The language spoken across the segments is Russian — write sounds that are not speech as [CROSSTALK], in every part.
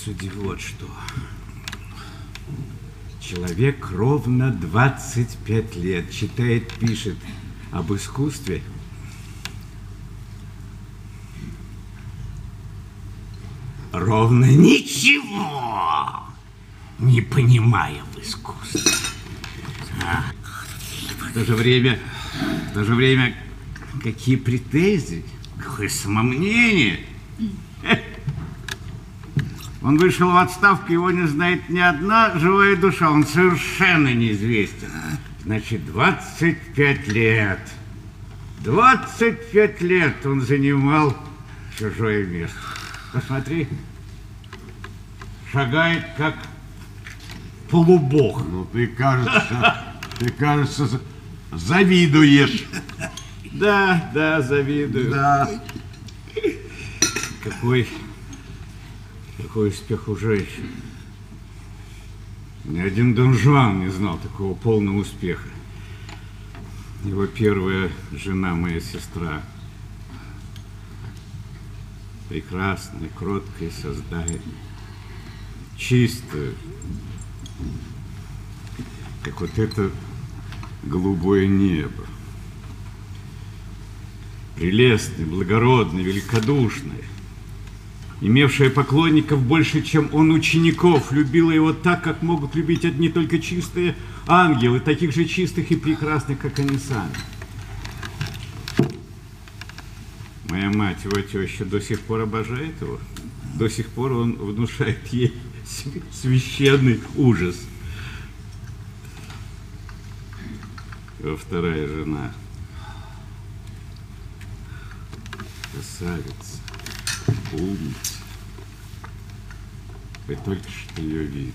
Посуди вот что. Человек ровно 25 лет читает, пишет об искусстве. Ровно ничего не понимая в искусстве. А, в то же время, в то же время, какие претензии, какое самомнение. Он вышел в отставку, его не знает ни одна живая душа, он совершенно неизвестен. Значит, 25 лет. 25 лет он занимал чужое место. Посмотри, шагает как полубог. Ну, ты, кажется, ты, кажется, завидуешь. Да, да, завидую. Да. Какой, какой успех у женщин. Ни один Дон Жуан не знал такого полного успеха. Его первая жена, моя сестра, прекрасное, кроткое создание, чистое, как вот это голубое небо. Прелестное, благородное, великодушное, имевшая поклонников больше, чем он учеников, любила его так, как могут любить одни только чистые ангелы, таких же чистых и прекрасных, как они сами. Моя мать, его теща, до сих пор обожает его. До сих пор он внушает ей [LAUGHS] священный ужас. Его вторая жена. Красавица, умница. Вы только что ее видели.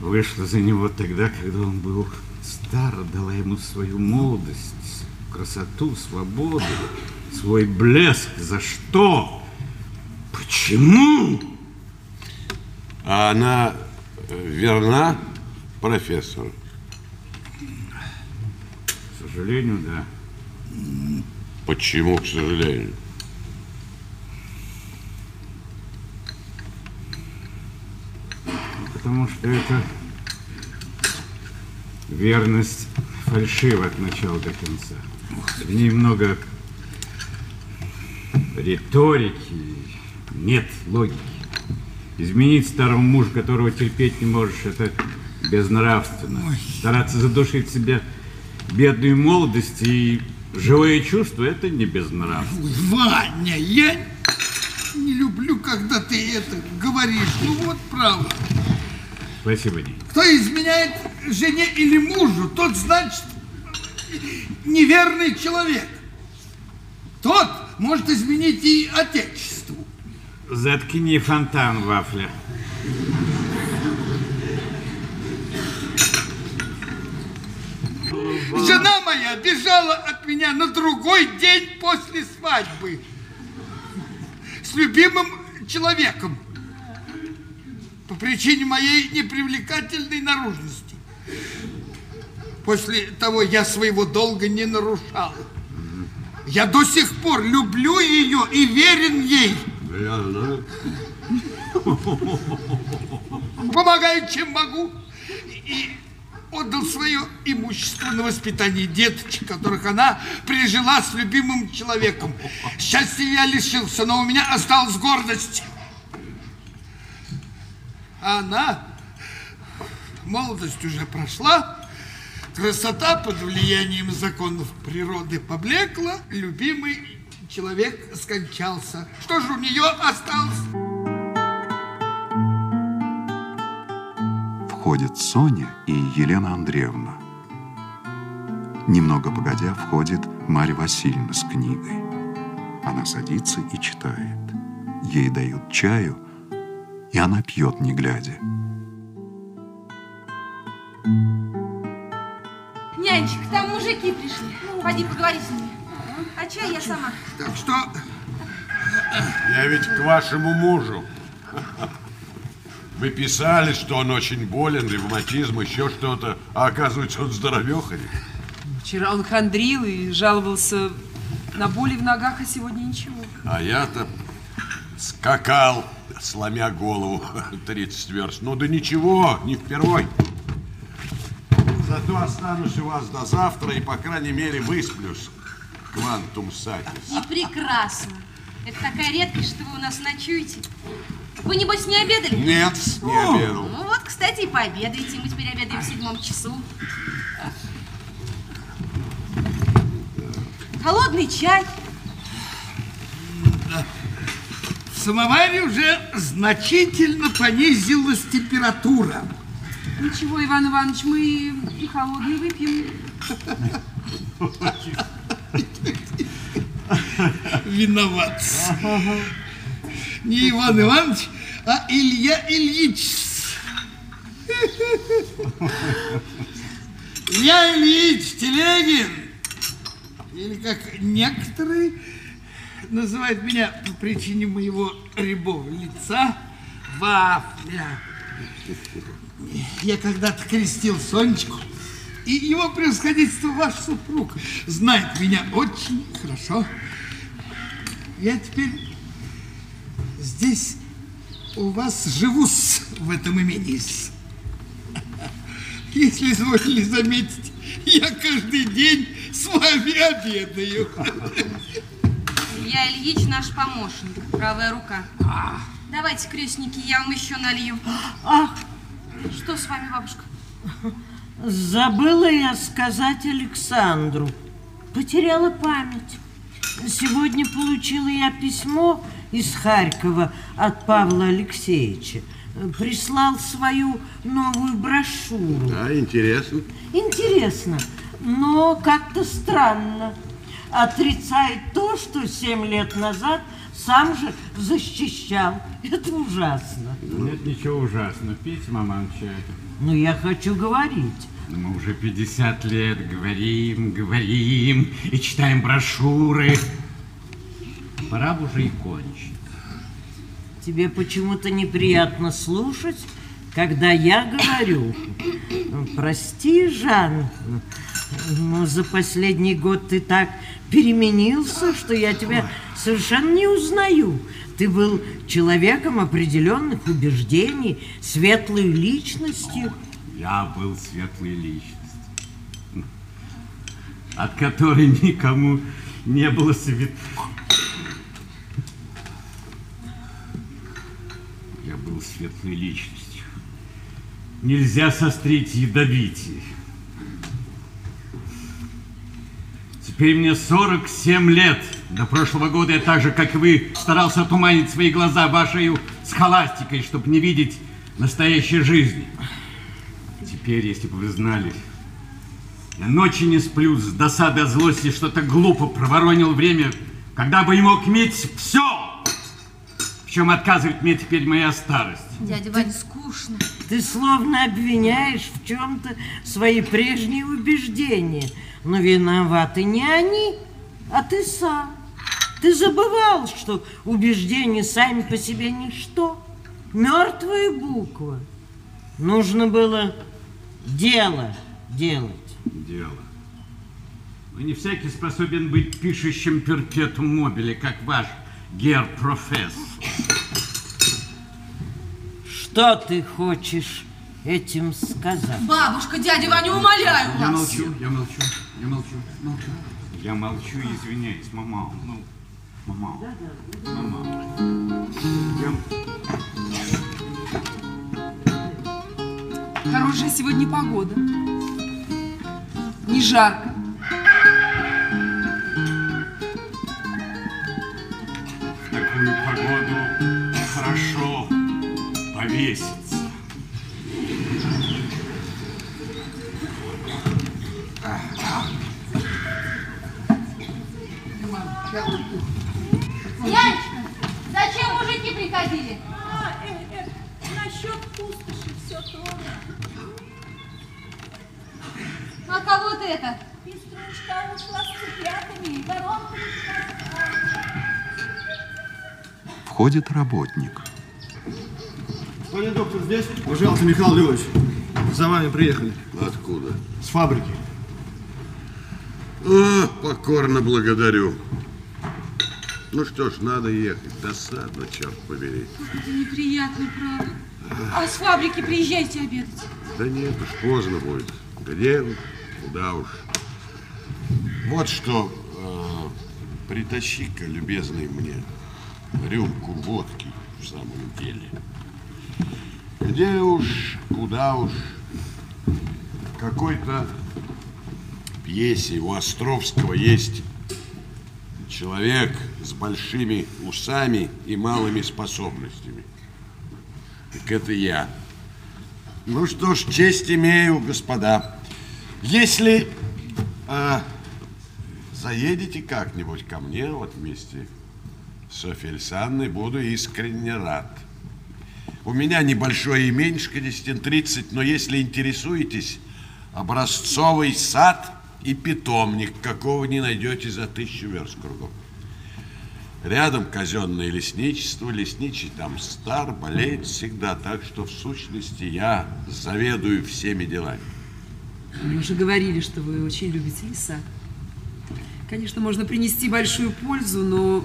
Вышла за него тогда, когда он был стар, дала ему свою молодость, красоту, свободу, свой блеск. За что? Почему? А она э, верна профессору? К сожалению, да. Почему, к сожалению? Потому что это верность фальшива от начала до конца. В ней много риторики, нет логики. Изменить старого мужа, которого терпеть не можешь, это безнравственно. Ой. Стараться задушить себя бедную молодость и живое чувство, это не безнравственно. Ваня, я не люблю, когда ты это говоришь. Ну вот правда. Спасибо, Ник. Кто изменяет жене или мужу, тот, значит, неверный человек. Тот может изменить и отечеству. Заткни фонтан, Вафля. Жена моя бежала от меня на другой день после свадьбы с любимым человеком по причине моей непривлекательной наружности. После того я своего долга не нарушал. Я до сих пор люблю ее и верен ей. Помогаю, чем могу. И отдал свое имущество на воспитание деточек, которых она пережила с любимым человеком. Счастья я лишился, но у меня осталась гордость. А она, молодость уже прошла, красота под влиянием законов природы поблекла, любимый человек скончался. Что же у нее осталось? Входит Соня и Елена Андреевна. Немного погодя, входит Марья Васильевна с книгой. Она садится и читает. Ей дают чаю, и она пьет, не глядя. Нянчик, там мужики пришли. Пойди поговори с ними. А чай я сама. Так что... Я ведь к вашему мужу. Вы писали, что он очень болен, ревматизм, еще что-то, а оказывается, он здоровеханик. Вчера он хандрил и жаловался На боли в ногах, а сегодня ничего. А я-то скакал, сломя голову [LAUGHS] 30 верст. Ну да ничего, не впервой. Зато останусь у вас до завтра и, по крайней мере, высплюсь. Квантум сатис. И прекрасно. Это такая редкость, что вы у нас ночуете. Вы, небось, не обедали? Нет, не обедал. Ну вот, кстати, и пообедаете. Мы теперь обедаем в седьмом часу. Холодный чай. В самоваре уже значительно понизилась температура. Ничего, Иван Иванович, мы и холодный выпьем. Виноват. Не Иван Иванович, а Илья Ильич. Илья Ильич Телегин. Или как некоторые называют меня по причине моего рябого лица Вафля. Я когда-то крестил Сонечку, и его превосходительство ваш супруг знает меня очень хорошо. Я теперь здесь у вас живу в этом имении. Если изволили заметить, я каждый день с вами обедаю. Илья Ильич наш помощник, правая рука. Давайте, крестники, я вам еще налью. Ах, Что с вами, бабушка? забыла я сказать Александру. Потеряла память. Сегодня получила я письмо из Харькова от Павла Алексеевича. Прислал свою новую брошюру. Да, интересно. Интересно, но как-то странно. Отрицает то, что семь лет назад сам же защищал. Это ужасно. Нет ничего ужасного. Пейте, маман, чай. Но я хочу говорить. Мы уже 50 лет говорим, говорим и читаем брошюры. Пора бы уже и кончить. Тебе почему-то неприятно слушать, когда я говорю. Прости, Жан, но за последний год ты так переменился, что я тебя совершенно не узнаю. Ты был человеком определенных убеждений, светлой личностью. Я был светлой личностью, от которой никому не было свет. Я был светлой личностью. Нельзя сострить ядовитие. Теперь мне 47 лет. До прошлого года я так же, как и вы, старался отуманить свои глаза вашей схоластикой, чтобы не видеть настоящей жизни. Теперь, если бы вы знали, я ночи не сплю с досады от злости, что-то глупо проворонил время, когда бы и мог иметь все, чем отказывает мне теперь моя старость. Дядя Ваня, скучно. Ты словно обвиняешь в чем-то свои прежние убеждения. Но виноваты не они, а ты сам. Ты забывал, что убеждения сами по себе ничто. Мертвая буква. Нужно было дело делать. Дело. Но не всякий способен быть пишущим перпетум мобиле, как ваш гер-профессор. Что ты хочешь этим сказать? Бабушка, дядя Ваня, умоляю Я вас. молчу, я молчу, я молчу, молчу. Я молчу извиняюсь, мама. Ну, мама. Мама. Я... Хорошая сегодня погода. Не жарко. Погоду хорошо повеситься. Янечка, зачем мужики приходили? Насчет пустоши все то. А кого ты это? Пеструшка ушла с цыплятами, воронку Входит работник. Господин доктор здесь? Пожалуйста, Михаил Львович. За вами приехали. Откуда? С фабрики. А, покорно благодарю. Ну что ж, надо ехать. Досадно, черт побери. Это неприятно, правда. А с фабрики приезжайте обедать. Да нет уж, поздно будет. Где вы? Куда уж. Вот что, э, притащи-ка, любезный мне, рюмку водки в самом деле. Где уж, куда уж. Какой-то пьесе у Островского есть человек с большими усами и малыми способностями. Так это я. Ну что ж, честь имею, господа. Если э, заедете как-нибудь ко мне, вот вместе с Софьей Александровной, буду искренне рад. У меня небольшое именьшко, десятин 30, но если интересуетесь, образцовый сад и питомник, какого не найдете за тысячу верст кругом. Рядом казенное лесничество, лесничий там стар, болеет всегда, так что в сущности я заведую всеми делами. Мне уже говорили, что вы очень любите леса. Конечно, можно принести большую пользу, но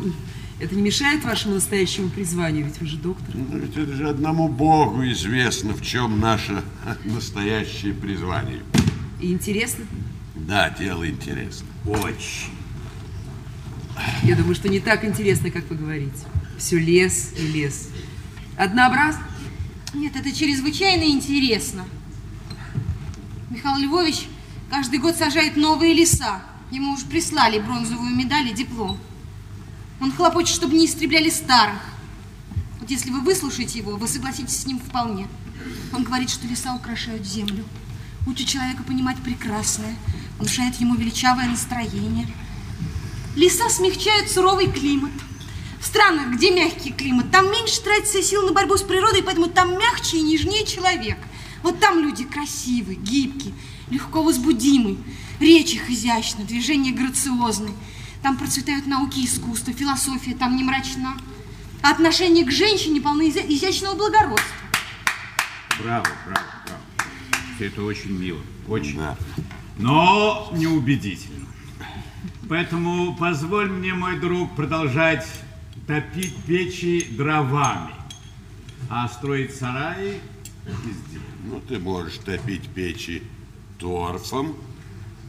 это не мешает вашему настоящему призванию, ведь вы же доктор. Ну, ведь это же одному Богу известно, в чем наше [LAUGHS] настоящее призвание. И интересно? Да, дело интересно. Очень. Я думаю, что не так интересно, как вы говорите. Все лес и лес. Однообразно? Нет, это чрезвычайно интересно. Михаил Львович каждый год сажает новые леса. Ему уже прислали бронзовую медаль и диплом. Он хлопочет, чтобы не истребляли старых. Вот если вы выслушаете его, вы согласитесь с ним вполне. Он говорит, что леса украшают землю, учат человека понимать прекрасное, внушает ему величавое настроение. Леса смягчают суровый климат. В странах, где мягкий климат, там меньше тратится сил на борьбу с природой, поэтому там мягче и нежнее человек. Вот там люди красивые, гибкие, легко возбудимы, речь их изящна, движения грациозны. Там процветают науки и искусство, философия там не мрачна. А отношение к женщине полны изя- изящного благородства. Браво, браво, браво. Все это очень мило, очень. Да. Но неубедительно. Поэтому позволь мне, мой друг, продолжать топить печи дровами, а строить сараи из дерева. Ну, ты можешь топить печи торфом,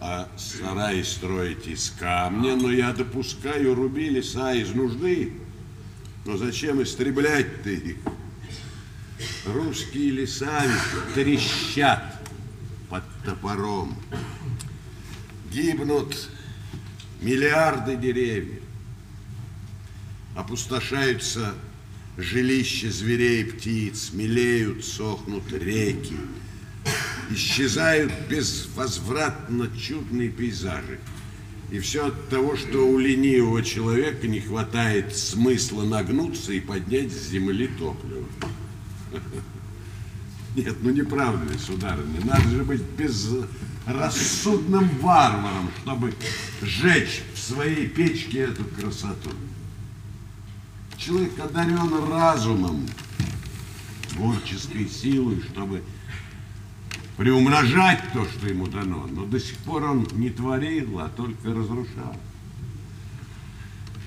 а сараи строить из камня, но я допускаю руби леса из нужды. Но зачем истреблять-то их? Русские леса трещат под топором. Гибнут миллиарды деревьев. Опустошаются жилища зверей и птиц, мелеют, сохнут реки. Исчезают безвозвратно чудные пейзажи. И все от того, что у ленивого человека не хватает смысла нагнуться и поднять с земли топливо. Нет, ну не правда ли, сударыня? Надо же быть безрассудным варваром, чтобы сжечь в своей печке эту красоту. Человек одарен разумом, творческой силой, чтобы приумножать то, что ему дано. Но до сих пор он не творил, а только разрушал.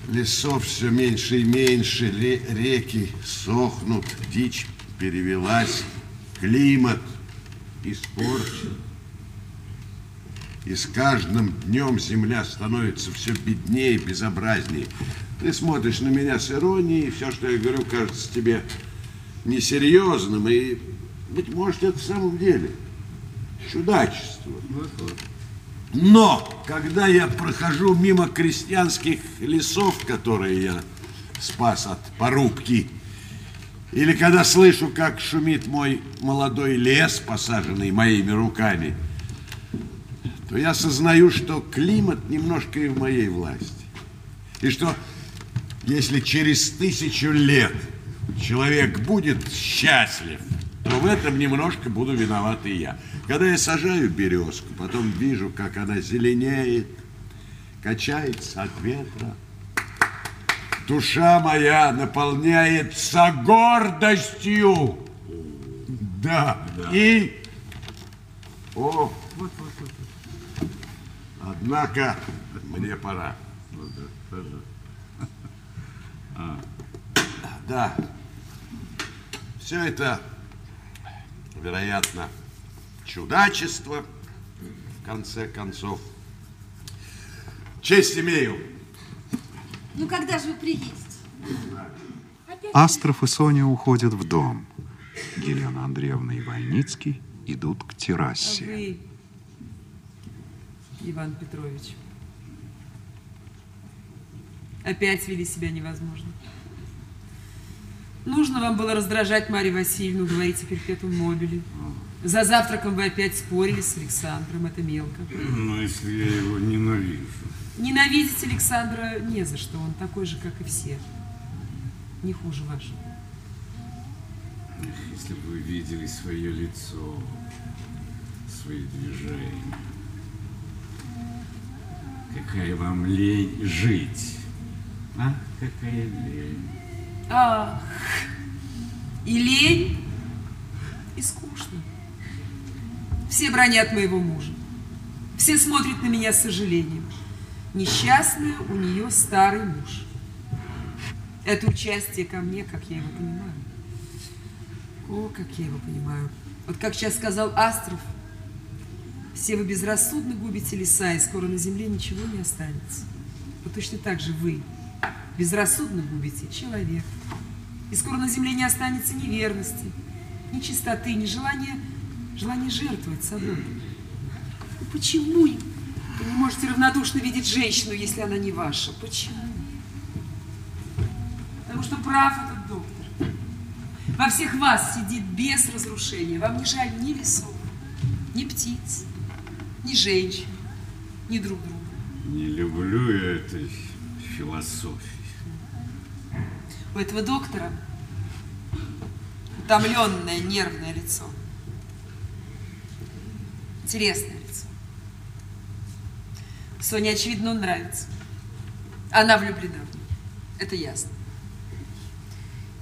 Лесов все меньше и меньше, ре- реки сохнут, дичь перевелась, климат испорчен. И с каждым днем земля становится все беднее, безобразнее. Ты смотришь на меня с иронией, все, что я говорю, кажется тебе несерьезным, и, быть может, это в самом деле чудачество. Но, когда я прохожу мимо крестьянских лесов, которые я спас от порубки, или когда слышу, как шумит мой молодой лес, посаженный моими руками, то я сознаю, что климат немножко и в моей власти. И что если через тысячу лет человек будет счастлив, то в этом немножко буду виноват и я. Когда я сажаю березку, потом вижу, как она зеленеет, качается от ветра, душа моя наполняется гордостью. Да. И... О, однако мне пора. Да. Все это, вероятно, чудачество, в конце концов. Честь имею. Ну, когда же вы приедете? Астров и Соня уходят в дом. Елена Андреевна и Войницкий идут к А террасе. вы, Иван Петрович, опять вели себя невозможно. Нужно вам было раздражать Марию Васильевну, говорить о перпетум мобиле. За завтраком вы опять спорили с Александром, это мелко. Ну, если я его ненавижу. Ненавидеть Александра не за что, он такой же, как и все. Не хуже вашего. Если бы вы видели свое лицо, свои движения. Какая вам лень жить. А, какая лень. Ах, и лень, и скучно. Все бронят моего мужа. Все смотрят на меня с сожалением. Несчастный у нее старый муж. Это участие ко мне, как я его понимаю. О, как я его понимаю. Вот как сейчас сказал Астров, все вы безрассудно губите леса, и скоро на земле ничего не останется. Вот точно так же вы безрассудно губите человека. И скоро на земле не останется ни верности, ни чистоты, ни желания, желания жертвовать собой. Ну почему вы не можете равнодушно видеть женщину, если она не ваша? Почему? Потому что прав этот доктор. Во всех вас сидит без разрушения. Вам не жаль ни лесов, ни птиц, ни женщин, ни друг друга. Не люблю я этой философии. У этого доктора утомленное нервное лицо. Интересное лицо. Соне, очевидно, он нравится. Она влюблена в него. Это ясно.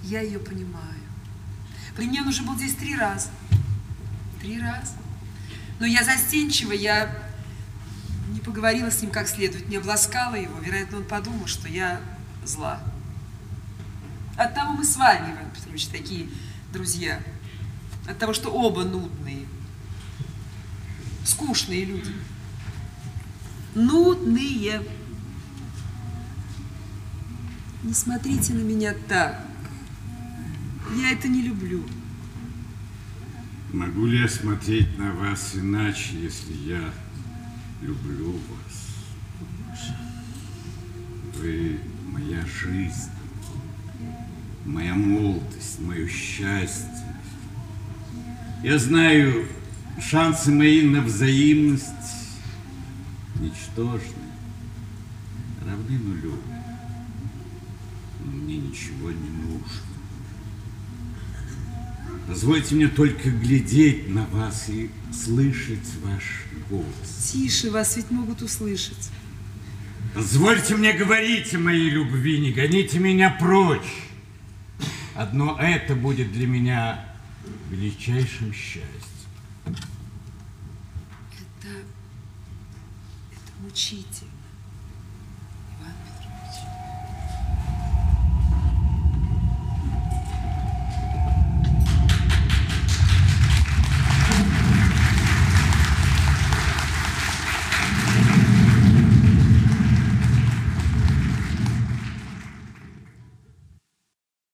Я ее понимаю. При мне он уже был здесь три раза. Три раза. Но я застенчива, я не поговорила с ним как следует, не обласкала его. Вероятно, он подумал, что я зла. Оттого мы с вами, Иван Петрович, такие друзья. От того, что оба нудные, скучные люди. Нудные. Не смотрите на меня так. Я это не люблю. Могу ли я смотреть на вас иначе, если я люблю вас? Вы моя жизнь, моя молодость, мое счастье. Я знаю, шансы мои на взаимность ничтожны, равны нулю. Мне ничего не нужно. Позвольте мне только глядеть на вас и слышать ваш голос. Тише, вас ведь могут услышать. Позвольте мне говорить о моей любви, не гоните меня прочь. Одно это будет для меня величайшим счастьем. Это... это мучитель, Иван